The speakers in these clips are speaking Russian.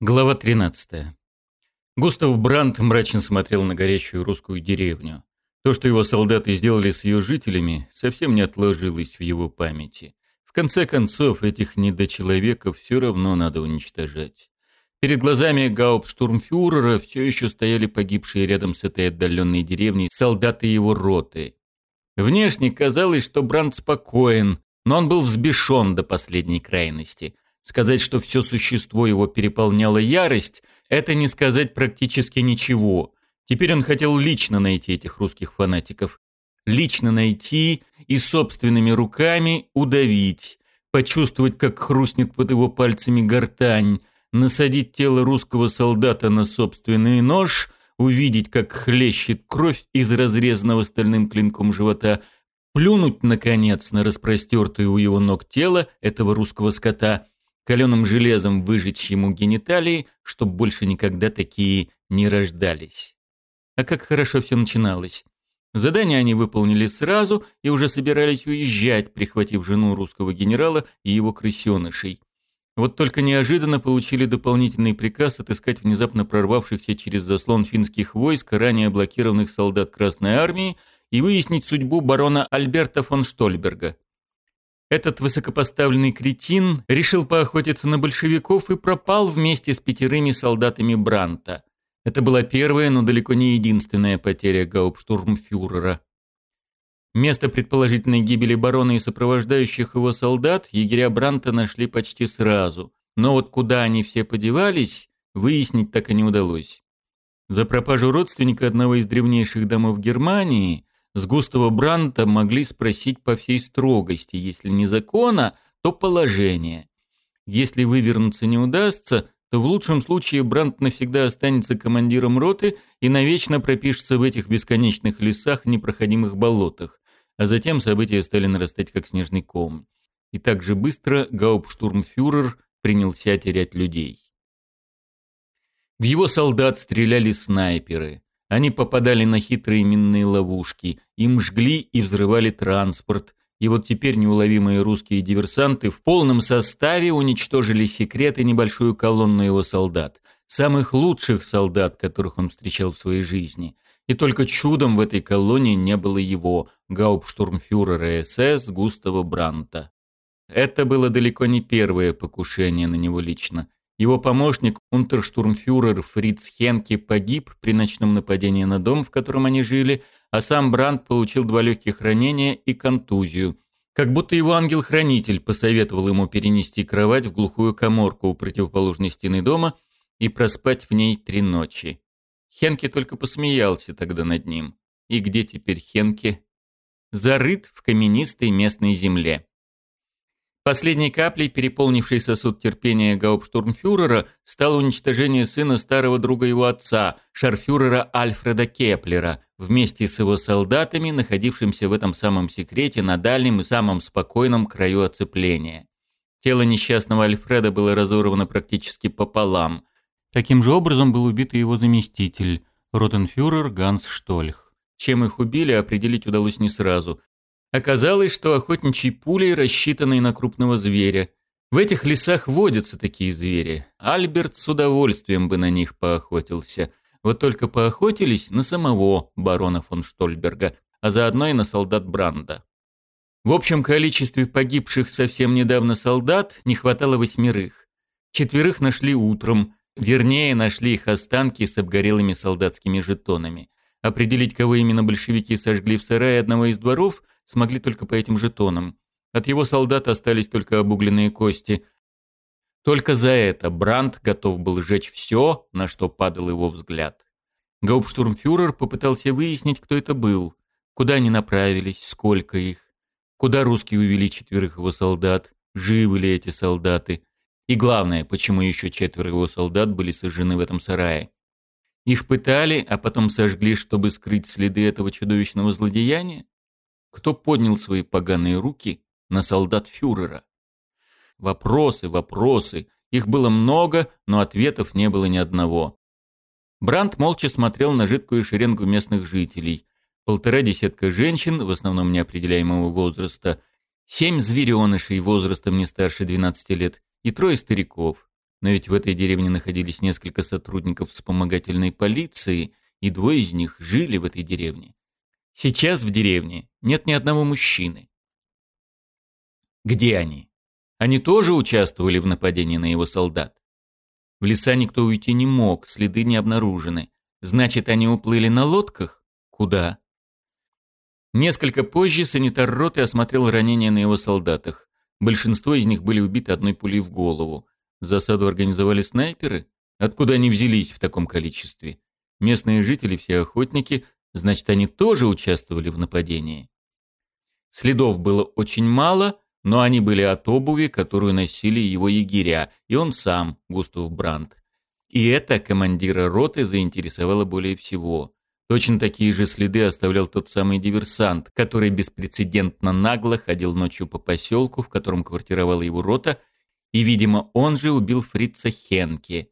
Глава 13. Густав Брандт мрачно смотрел на горящую русскую деревню. То, что его солдаты сделали с ее жителями, совсем не отложилось в его памяти. В конце концов, этих недочеловеков все равно надо уничтожать. Перед глазами гауптштурмфюрера все еще стояли погибшие рядом с этой отдаленной деревней солдаты его роты. Внешне казалось, что Брандт спокоен, но он был взбешен до последней крайности – Сказать, что все существо его переполняло ярость, это не сказать практически ничего. Теперь он хотел лично найти этих русских фанатиков. Лично найти и собственными руками удавить. Почувствовать, как хрустнет под его пальцами гортань. Насадить тело русского солдата на собственный нож. Увидеть, как хлещет кровь из разрезанного стальным клинком живота. Плюнуть, наконец, на распростертое у его ног тело этого русского скота – каленым железом выжечь ему гениталии, чтобы больше никогда такие не рождались. А как хорошо все начиналось. Задание они выполнили сразу и уже собирались уезжать, прихватив жену русского генерала и его крысенышей. Вот только неожиданно получили дополнительный приказ отыскать внезапно прорвавшихся через заслон финских войск, ранее блокированных солдат Красной Армии, и выяснить судьбу барона Альберта фон Штольберга. Этот высокопоставленный кретин решил поохотиться на большевиков и пропал вместе с пятерыми солдатами Бранта. Это была первая, но далеко не единственная потеря гауптштурмфюрера. Место предположительной гибели барона и сопровождающих его солдат егеря Бранта нашли почти сразу. Но вот куда они все подевались, выяснить так и не удалось. За пропажу родственника одного из древнейших домов Германии – с Густава Бранта могли спросить по всей строгости, если не закона, то положение. Если вывернуться не удастся, то в лучшем случае Брант навсегда останется командиром роты и навечно пропишется в этих бесконечных лесах и непроходимых болотах. А затем события стали нарастать как снежный ком. И так же быстро гауптштурмфюрер принялся терять людей. В его солдат стреляли снайперы – они попадали на хитрые минные ловушки, им жгли и взрывали транспорт. И вот теперь неуловимые русские диверсанты в полном составе уничтожили секрет и небольшую колонну его солдат. Самых лучших солдат, которых он встречал в своей жизни. И только чудом в этой колонии не было его, гауптштурмфюрера СС Густава Бранта. Это было далеко не первое покушение на него лично – его помощник, унтерштурмфюрер Фриц Хенке, погиб при ночном нападении на дом, в котором они жили, а сам Бранд получил два легких ранения и контузию. Как будто его ангел-хранитель посоветовал ему перенести кровать в глухую коморку у противоположной стены дома и проспать в ней три ночи. Хенке только посмеялся тогда над ним. И где теперь Хенке? Зарыт в каменистой местной земле. Последней каплей, переполнившей сосуд терпения гауптштурмфюрера, стало уничтожение сына старого друга его отца, шарфюрера Альфреда Кеплера, вместе с его солдатами, находившимся в этом самом секрете на дальнем и самом спокойном краю оцепления. Тело несчастного Альфреда было разорвано практически пополам. Таким же образом был убит и его заместитель, ротенфюрер Ганс Штольх. Чем их убили, определить удалось не сразу. Оказалось, что охотничьи пули, рассчитанные на крупного зверя. В этих лесах водятся такие звери. Альберт с удовольствием бы на них поохотился. Вот только поохотились на самого барона фон Штольберга, а заодно и на солдат Бранда. В общем количестве погибших совсем недавно солдат не хватало восьмерых. Четверых нашли утром, вернее, нашли их останки с обгорелыми солдатскими жетонами. Определить, кого именно большевики сожгли в сарае одного из дворов – смогли только по этим жетонам. От его солдата остались только обугленные кости. Только за это Бранд готов был сжечь все, на что падал его взгляд. Гауптштурмфюрер попытался выяснить, кто это был, куда они направились, сколько их, куда русские увели четверых его солдат, живы ли эти солдаты, и главное, почему еще четверо его солдат были сожжены в этом сарае. Их пытали, а потом сожгли, чтобы скрыть следы этого чудовищного злодеяния? кто поднял свои поганые руки на солдат фюрера. Вопросы, вопросы. Их было много, но ответов не было ни одного. Бранд молча смотрел на жидкую шеренгу местных жителей. Полтора десятка женщин, в основном неопределяемого возраста, семь зверенышей возрастом не старше 12 лет и трое стариков. Но ведь в этой деревне находились несколько сотрудников вспомогательной полиции, и двое из них жили в этой деревне. Сейчас в деревне нет ни одного мужчины. Где они? Они тоже участвовали в нападении на его солдат? В леса никто уйти не мог, следы не обнаружены. Значит, они уплыли на лодках? Куда? Несколько позже санитар роты осмотрел ранения на его солдатах. Большинство из них были убиты одной пулей в голову. Засаду организовали снайперы? Откуда они взялись в таком количестве? Местные жители, все охотники, Значит, они тоже участвовали в нападении. Следов было очень мало, но они были от обуви, которую носили его егеря, и он сам, Густав Брандт. И это командира роты заинтересовало более всего. Точно такие же следы оставлял тот самый диверсант, который беспрецедентно нагло ходил ночью по поселку, в котором квартировала его рота, и, видимо, он же убил фрица Хенке,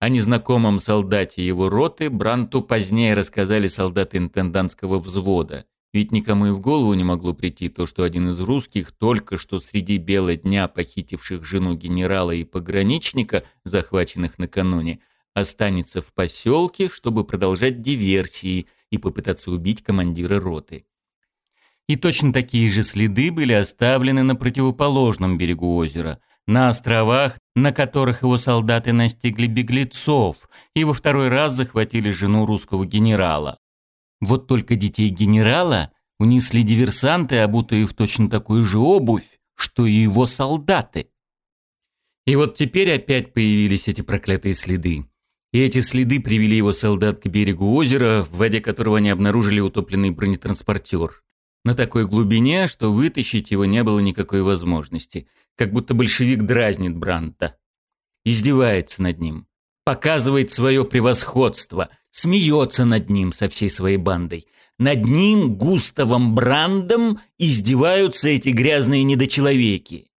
о незнакомом солдате его роты Бранту позднее рассказали солдаты интендантского взвода. Ведь никому и в голову не могло прийти то, что один из русских, только что среди бела дня похитивших жену генерала и пограничника, захваченных накануне, останется в поселке, чтобы продолжать диверсии и попытаться убить командира роты. И точно такие же следы были оставлены на противоположном берегу озера – на островах, на которых его солдаты настигли беглецов и во второй раз захватили жену русского генерала. Вот только детей генерала унесли диверсанты, обутые в точно такую же обувь, что и его солдаты. И вот теперь опять появились эти проклятые следы. И эти следы привели его солдат к берегу озера, в воде которого они обнаружили утопленный бронетранспортер на такой глубине, что вытащить его не было никакой возможности, как будто большевик дразнит Бранта. Издевается над ним, показывает свое превосходство, смеется над ним со всей своей бандой. Над ним, Густавом Брандом, издеваются эти грязные недочеловеки.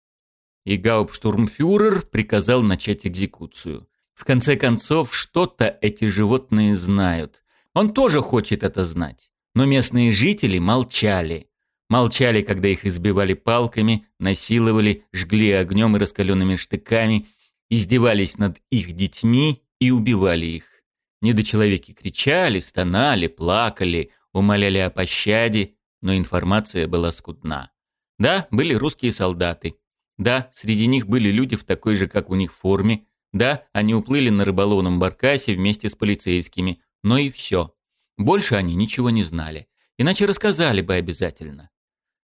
И гауптштурмфюрер приказал начать экзекуцию. В конце концов, что-то эти животные знают. Он тоже хочет это знать но местные жители молчали. Молчали, когда их избивали палками, насиловали, жгли огнем и раскаленными штыками, издевались над их детьми и убивали их. Недочеловеки кричали, стонали, плакали, умоляли о пощаде, но информация была скудна. Да, были русские солдаты. Да, среди них были люди в такой же, как у них, форме. Да, они уплыли на рыболовном баркасе вместе с полицейскими. Но и все. Больше они ничего не знали, иначе рассказали бы обязательно.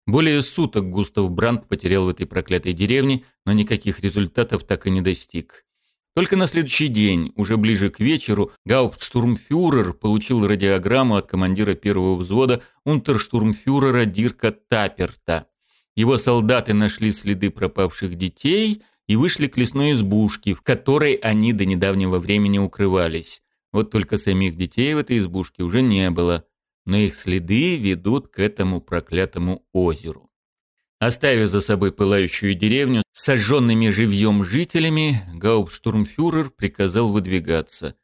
Более суток Густав Брандт потерял в этой проклятой деревне, но никаких результатов так и не достиг. Только на следующий день, уже ближе к вечеру, гауптштурмфюрер получил радиограмму от командира первого взвода унтерштурмфюрера Дирка Таперта. Его солдаты нашли следы пропавших детей и вышли к лесной избушке, в которой они до недавнего времени укрывались. Вот только самих детей в этой избушке уже не было, но их следы ведут к этому проклятому озеру. Оставив за собой пылающую деревню с сожженными живьем жителями, гауптштурмфюрер приказал выдвигаться.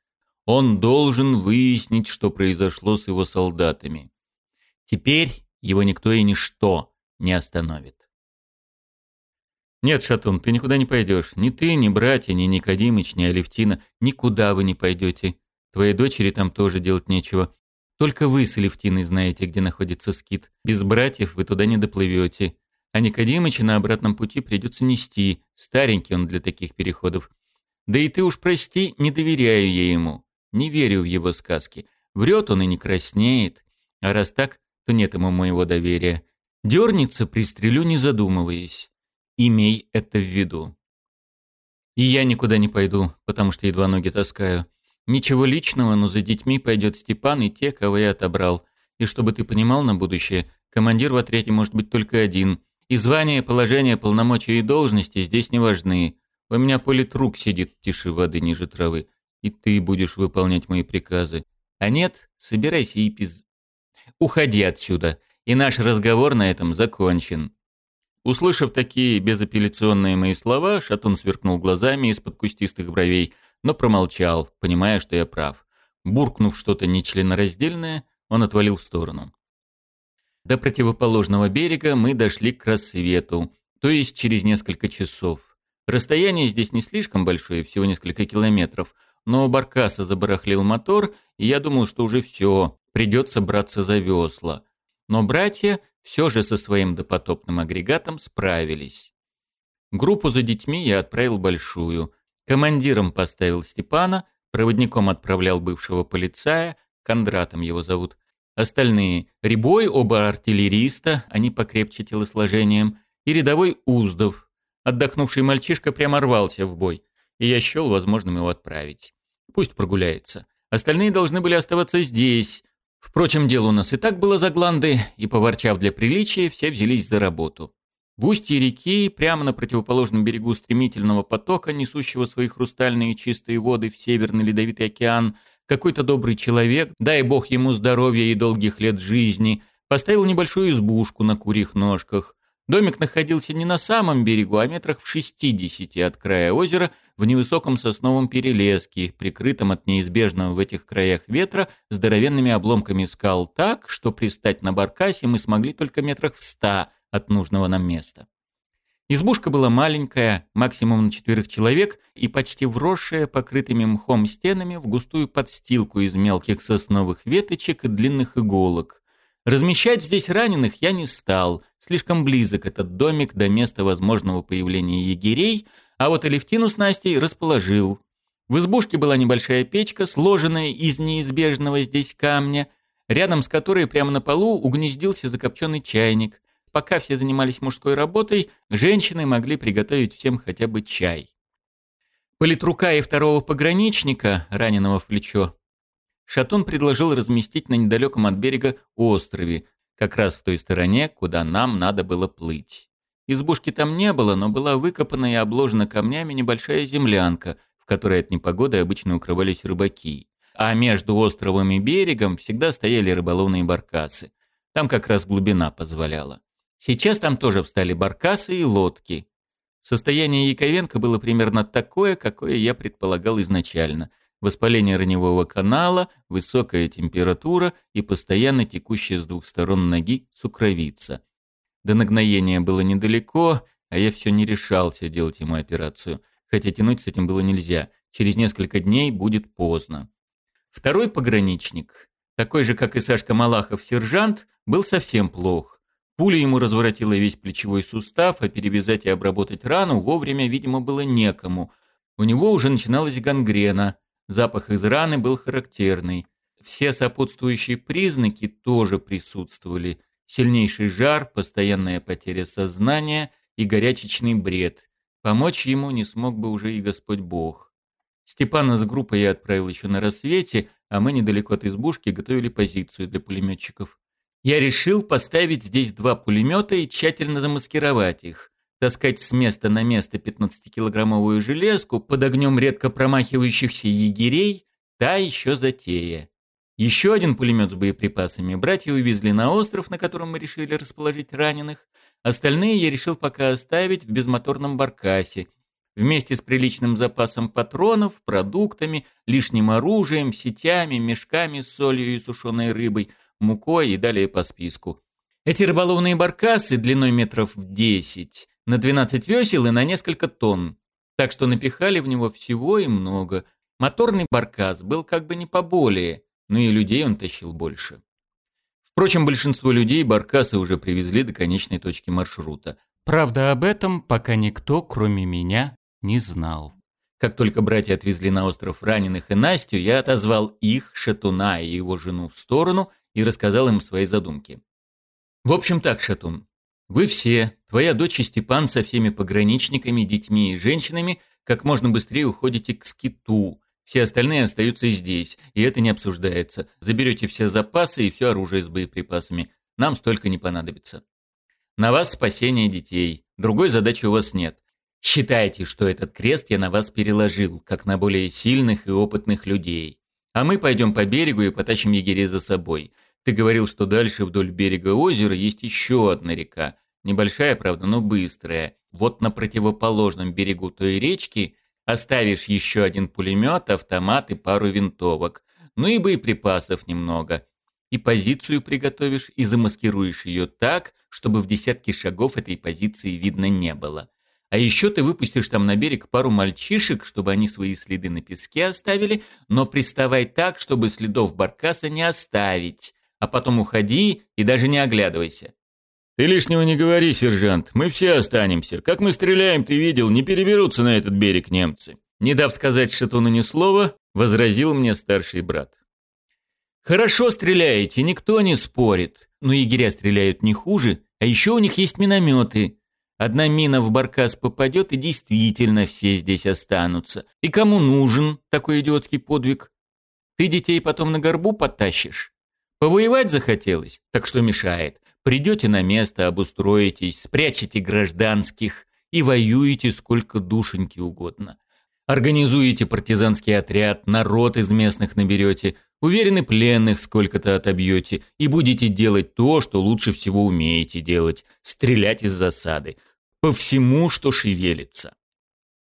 Он должен выяснить, что произошло с его солдатами. Теперь его никто и ничто не остановит. «Нет, Шатун, ты никуда не пойдешь. Ни ты, ни братья, ни Никодимыч, ни Алевтина. Никуда вы не пойдете. Твоей дочери там тоже делать нечего. Только вы с Левтиной знаете, где находится скит. Без братьев вы туда не доплывете. А Никодимыча на обратном пути придется нести. Старенький он для таких переходов. Да и ты уж прости, не доверяю я ему. Не верю в его сказки. Врет он и не краснеет. А раз так, то нет ему моего доверия. Дернется, пристрелю, не задумываясь. Имей это в виду. И я никуда не пойду, потому что едва ноги таскаю. Ничего личного, но за детьми пойдет Степан и те, кого я отобрал. И чтобы ты понимал на будущее, командир в отряде может быть только один. И звание, положение, полномочия и должности здесь не важны. У меня политрук сидит тише воды ниже травы. И ты будешь выполнять мои приказы. А нет, собирайся и пиз... Уходи отсюда, и наш разговор на этом закончен. Услышав такие безапелляционные мои слова, Шатун сверкнул глазами из-под кустистых бровей – но промолчал, понимая, что я прав. Буркнув что-то нечленораздельное, он отвалил в сторону. До противоположного берега мы дошли к рассвету, то есть через несколько часов. Расстояние здесь не слишком большое, всего несколько километров, но у Баркаса забарахлил мотор, и я думал, что уже все, придется браться за весла. Но братья все же со своим допотопным агрегатом справились. Группу за детьми я отправил большую – Командиром поставил Степана, проводником отправлял бывшего полицая, Кондратом его зовут. Остальные — Рябой, оба артиллериста, они покрепче телосложением, и рядовой Уздов. Отдохнувший мальчишка прямо рвался в бой, и я счел возможным его отправить. Пусть прогуляется. Остальные должны были оставаться здесь. Впрочем, дело у нас и так было за гланды, и, поворчав для приличия, все взялись за работу. В устье реки, прямо на противоположном берегу стремительного потока, несущего свои хрустальные чистые воды в Северный Ледовитый океан, какой-то добрый человек, дай бог ему здоровья и долгих лет жизни, поставил небольшую избушку на курьих ножках. Домик находился не на самом берегу, а метрах в 60 от края озера, в невысоком сосновом перелеске, прикрытом от неизбежного в этих краях ветра здоровенными обломками скал так, что пристать на баркасе мы смогли только метрах в ста – от нужного нам места. Избушка была маленькая, максимум на четверых человек, и почти вросшая покрытыми мхом стенами в густую подстилку из мелких сосновых веточек и длинных иголок. Размещать здесь раненых я не стал, слишком близок этот домик до места возможного появления егерей, а вот элевтину с Настей расположил. В избушке была небольшая печка, сложенная из неизбежного здесь камня, рядом с которой прямо на полу угнездился закопченный чайник – пока все занимались мужской работой, женщины могли приготовить всем хотя бы чай. Политрука и второго пограничника, раненого в плечо, Шатун предложил разместить на недалеком от берега острове, как раз в той стороне, куда нам надо было плыть. Избушки там не было, но была выкопана и обложена камнями небольшая землянка, в которой от непогоды обычно укрывались рыбаки. А между островом и берегом всегда стояли рыболовные баркасы. Там как раз глубина позволяла. Сейчас там тоже встали баркасы и лодки. Состояние Яковенко было примерно такое, какое я предполагал изначально. Воспаление раневого канала, высокая температура и постоянно текущая с двух сторон ноги сукровица. До нагноения было недалеко, а я все не решался делать ему операцию. Хотя тянуть с этим было нельзя. Через несколько дней будет поздно. Второй пограничник, такой же, как и Сашка Малахов, сержант, был совсем плох. Пуля ему разворотила весь плечевой сустав, а перевязать и обработать рану вовремя, видимо, было некому. У него уже начиналась гангрена. Запах из раны был характерный. Все сопутствующие признаки тоже присутствовали. Сильнейший жар, постоянная потеря сознания и горячечный бред. Помочь ему не смог бы уже и Господь Бог. Степана с группой я отправил еще на рассвете, а мы недалеко от избушки готовили позицию для пулеметчиков. Я решил поставить здесь два пулемета и тщательно замаскировать их. Таскать с места на место 15-килограммовую железку под огнем редко промахивающихся егерей – та еще затея. Еще один пулемет с боеприпасами братья увезли на остров, на котором мы решили расположить раненых. Остальные я решил пока оставить в безмоторном баркасе, вместе с приличным запасом патронов, продуктами, лишним оружием, сетями, мешками с солью и сушеной рыбой, мукой и далее по списку. Эти рыболовные баркасы длиной метров в 10, на 12 весел и на несколько тонн, так что напихали в него всего и много. Моторный баркас был как бы не поболее, но и людей он тащил больше. Впрочем, большинство людей баркасы уже привезли до конечной точки маршрута. Правда, об этом пока никто, кроме меня, не знал. Как только братья отвезли на остров раненых и Настю, я отозвал их, Шатуна и его жену в сторону и рассказал им свои задумки. «В общем так, Шатун, вы все, твоя дочь и Степан со всеми пограничниками, детьми и женщинами, как можно быстрее уходите к скиту, все остальные остаются здесь, и это не обсуждается. Заберете все запасы и все оружие с боеприпасами. Нам столько не понадобится. На вас спасение детей. Другой задачи у вас нет. Считайте, что этот крест я на вас переложил, как на более сильных и опытных людей. А мы пойдем по берегу и потащим егерей за собой. Ты говорил, что дальше вдоль берега озера есть еще одна река. Небольшая, правда, но быстрая. Вот на противоположном берегу той речки оставишь еще один пулемет, автомат и пару винтовок. Ну и боеприпасов немного. И позицию приготовишь, и замаскируешь ее так, чтобы в десятке шагов этой позиции видно не было. А еще ты выпустишь там на берег пару мальчишек, чтобы они свои следы на песке оставили, но приставай так, чтобы следов баркаса не оставить. А потом уходи и даже не оглядывайся. Ты лишнего не говори, сержант. Мы все останемся. Как мы стреляем, ты видел, не переберутся на этот берег немцы. Не дав сказать Шатуну ни слова, возразил мне старший брат. Хорошо стреляете, никто не спорит. Но егеря стреляют не хуже, а еще у них есть минометы. Одна мина в баркас попадет, и действительно все здесь останутся. И кому нужен такой идиотский подвиг? Ты детей потом на горбу потащишь? Повоевать захотелось? Так что мешает? Придете на место, обустроитесь, спрячете гражданских и воюете сколько душеньки угодно. Организуете партизанский отряд, народ из местных наберете, уверены пленных сколько-то отобьете и будете делать то, что лучше всего умеете делать – стрелять из засады – по всему, что шевелится.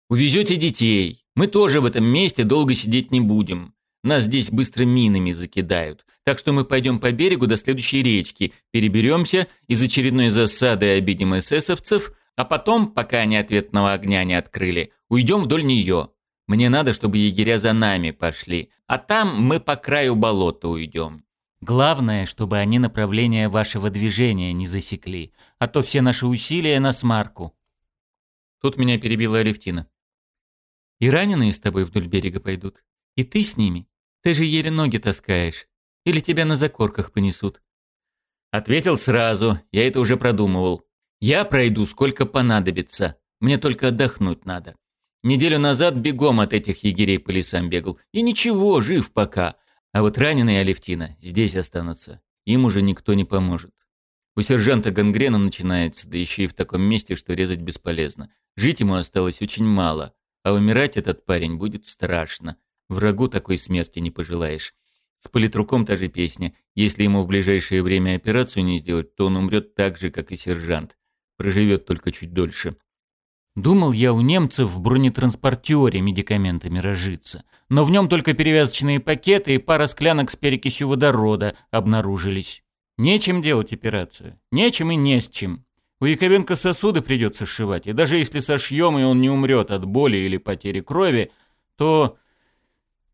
Увезете детей. Мы тоже в этом месте долго сидеть не будем. Нас здесь быстро минами закидают. Так что мы пойдем по берегу до следующей речки, переберемся из очередной засады обидим эсэсовцев, а потом, пока они ответного огня не открыли, уйдем вдоль нее. Мне надо, чтобы егеря за нами пошли, а там мы по краю болота уйдем. Главное, чтобы они направление вашего движения не засекли, а то все наши усилия на смарку. Тут меня перебила Алевтина. И раненые с тобой вдоль берега пойдут. И ты с ними. Ты же еле ноги таскаешь. Или тебя на закорках понесут. Ответил сразу, я это уже продумывал. Я пройду сколько понадобится. Мне только отдохнуть надо. Неделю назад бегом от этих егерей по лесам бегал. И ничего, жив пока. А вот раненые Алевтина здесь останутся. Им уже никто не поможет. У сержанта гангрена начинается, да еще и в таком месте, что резать бесполезно. Жить ему осталось очень мало, а умирать этот парень будет страшно. Врагу такой смерти не пожелаешь. С политруком та же песня. Если ему в ближайшее время операцию не сделать, то он умрет так же, как и сержант. Проживет только чуть дольше. Думал я у немцев в бронетранспортере медикаментами разжиться, но в нем только перевязочные пакеты и пара склянок с перекисью водорода обнаружились. Нечем делать операцию. Нечем и не с чем. У Яковенко сосуды придется сшивать, и даже если сошьем, и он не умрет от боли или потери крови, то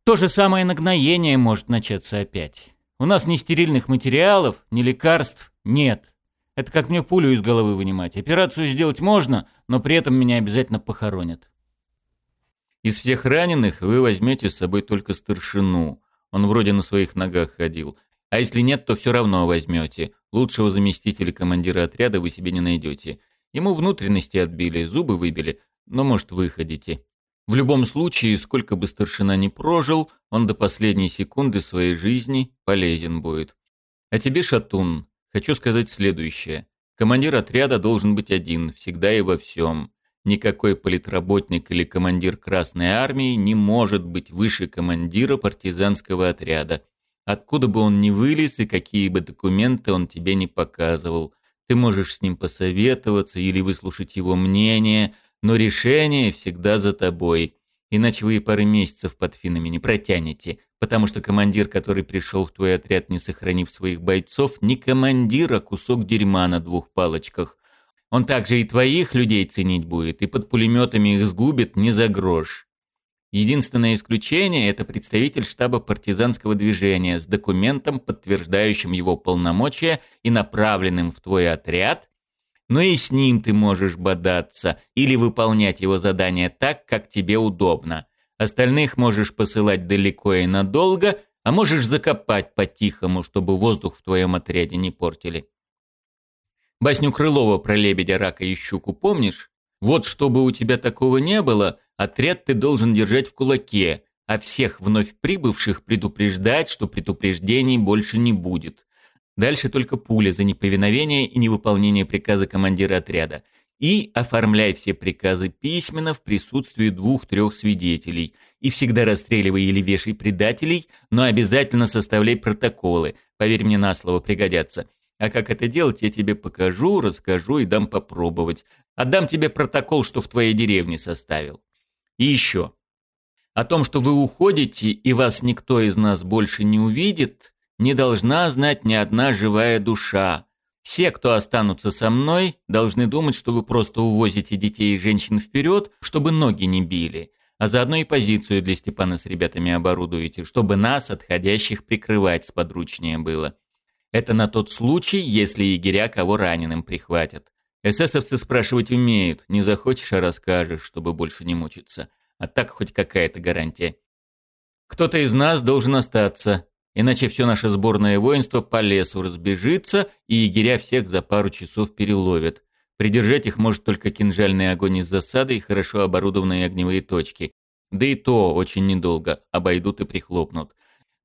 то же самое нагноение может начаться опять. У нас ни стерильных материалов, ни лекарств нет. Это как мне пулю из головы вынимать. Операцию сделать можно, но при этом меня обязательно похоронят. Из всех раненых вы возьмете с собой только старшину. Он вроде на своих ногах ходил. А если нет, то все равно возьмете. Лучшего заместителя командира отряда вы себе не найдете. Ему внутренности отбили, зубы выбили, но, может, выходите. В любом случае, сколько бы старшина ни прожил, он до последней секунды своей жизни полезен будет. А тебе, Шатун, Хочу сказать следующее. Командир отряда должен быть один, всегда и во всем. Никакой политработник или командир Красной Армии не может быть выше командира партизанского отряда. Откуда бы он ни вылез и какие бы документы он тебе не показывал. Ты можешь с ним посоветоваться или выслушать его мнение, но решение всегда за тобой. Иначе вы и пары месяцев под финами не протянете, потому что командир, который пришел в твой отряд, не сохранив своих бойцов, не командир, а кусок дерьма на двух палочках. Он также и твоих людей ценить будет, и под пулеметами их сгубит не за грош. Единственное исключение – это представитель штаба партизанского движения с документом, подтверждающим его полномочия и направленным в твой отряд но и с ним ты можешь бодаться или выполнять его задания так, как тебе удобно. Остальных можешь посылать далеко и надолго, а можешь закопать по-тихому, чтобы воздух в твоем отряде не портили. Басню Крылова про лебедя, рака и щуку помнишь? Вот чтобы у тебя такого не было, отряд ты должен держать в кулаке, а всех вновь прибывших предупреждать, что предупреждений больше не будет. Дальше только пули за неповиновение и невыполнение приказа командира отряда. И оформляй все приказы письменно в присутствии двух-трех свидетелей. И всегда расстреливай или вешай предателей, но обязательно составляй протоколы. Поверь мне на слово, пригодятся. А как это делать, я тебе покажу, расскажу и дам попробовать. Отдам тебе протокол, что в твоей деревне составил. И еще. О том, что вы уходите и вас никто из нас больше не увидит – не должна знать ни одна живая душа. Все, кто останутся со мной, должны думать, что вы просто увозите детей и женщин вперед, чтобы ноги не били, а заодно и позицию для Степана с ребятами оборудуете, чтобы нас, отходящих, прикрывать сподручнее было. Это на тот случай, если егеря кого раненым прихватят. Эсэсовцы спрашивать умеют, не захочешь, а расскажешь, чтобы больше не мучиться. А так хоть какая-то гарантия. Кто-то из нас должен остаться, иначе все наше сборное воинство по лесу разбежится, и егеря всех за пару часов переловят. Придержать их может только кинжальный огонь из засады и хорошо оборудованные огневые точки. Да и то очень недолго, обойдут и прихлопнут.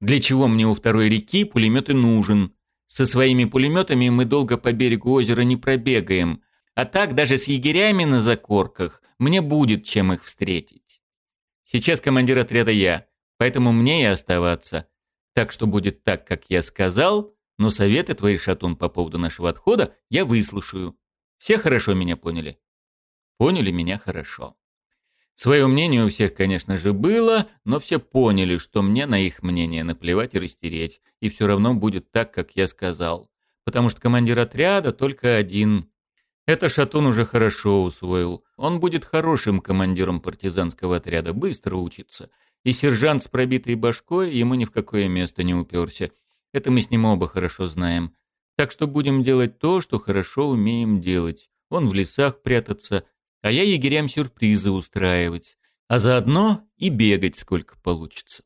Для чего мне у второй реки пулемет и нужен? Со своими пулеметами мы долго по берегу озера не пробегаем, а так даже с егерями на закорках мне будет чем их встретить. Сейчас командир отряда я, поэтому мне и оставаться. Так что будет так, как я сказал, но советы твои, Шатун, по поводу нашего отхода я выслушаю. Все хорошо меня поняли? Поняли меня хорошо. Своё мнение у всех, конечно же, было, но все поняли, что мне на их мнение наплевать и растереть, и всё равно будет так, как я сказал. Потому что командир отряда только один. Это Шатун уже хорошо усвоил. Он будет хорошим командиром партизанского отряда, быстро учится и сержант с пробитой башкой ему ни в какое место не уперся. Это мы с ним оба хорошо знаем. Так что будем делать то, что хорошо умеем делать. Он в лесах прятаться, а я егерям сюрпризы устраивать. А заодно и бегать сколько получится.